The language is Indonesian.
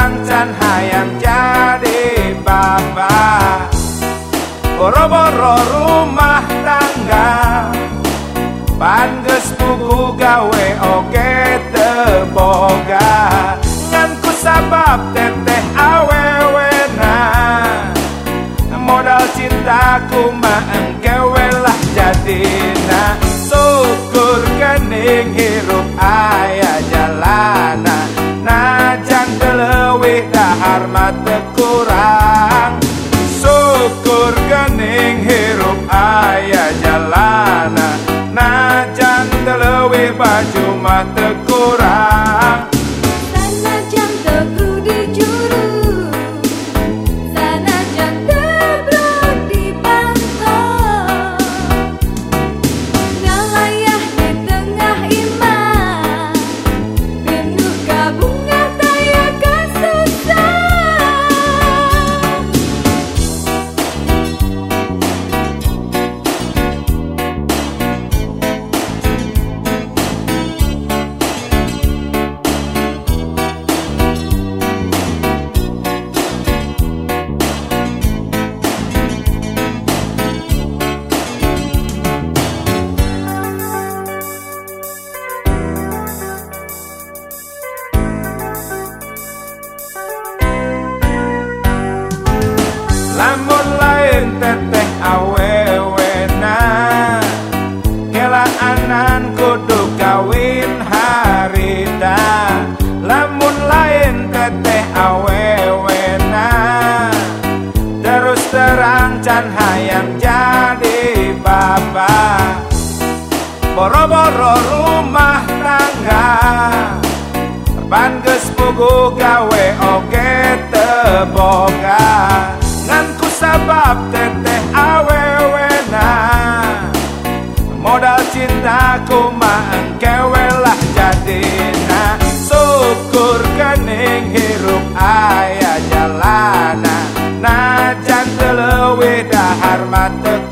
terang can hayang jadi bapak Boro-boro rumah tangga. Panges buku gawe oke teboga. Nganku sabab teteh awewena Modal cintaku mah mata kurang teteh awewena Kela anan kudu kawin harita. Lamun lain teteh awewena Terus terang can hayang jadi bapak Boro-boro rumah tangga. Pan geus pugu gawe oge teboga. Nganku sabab teteh dahar hormat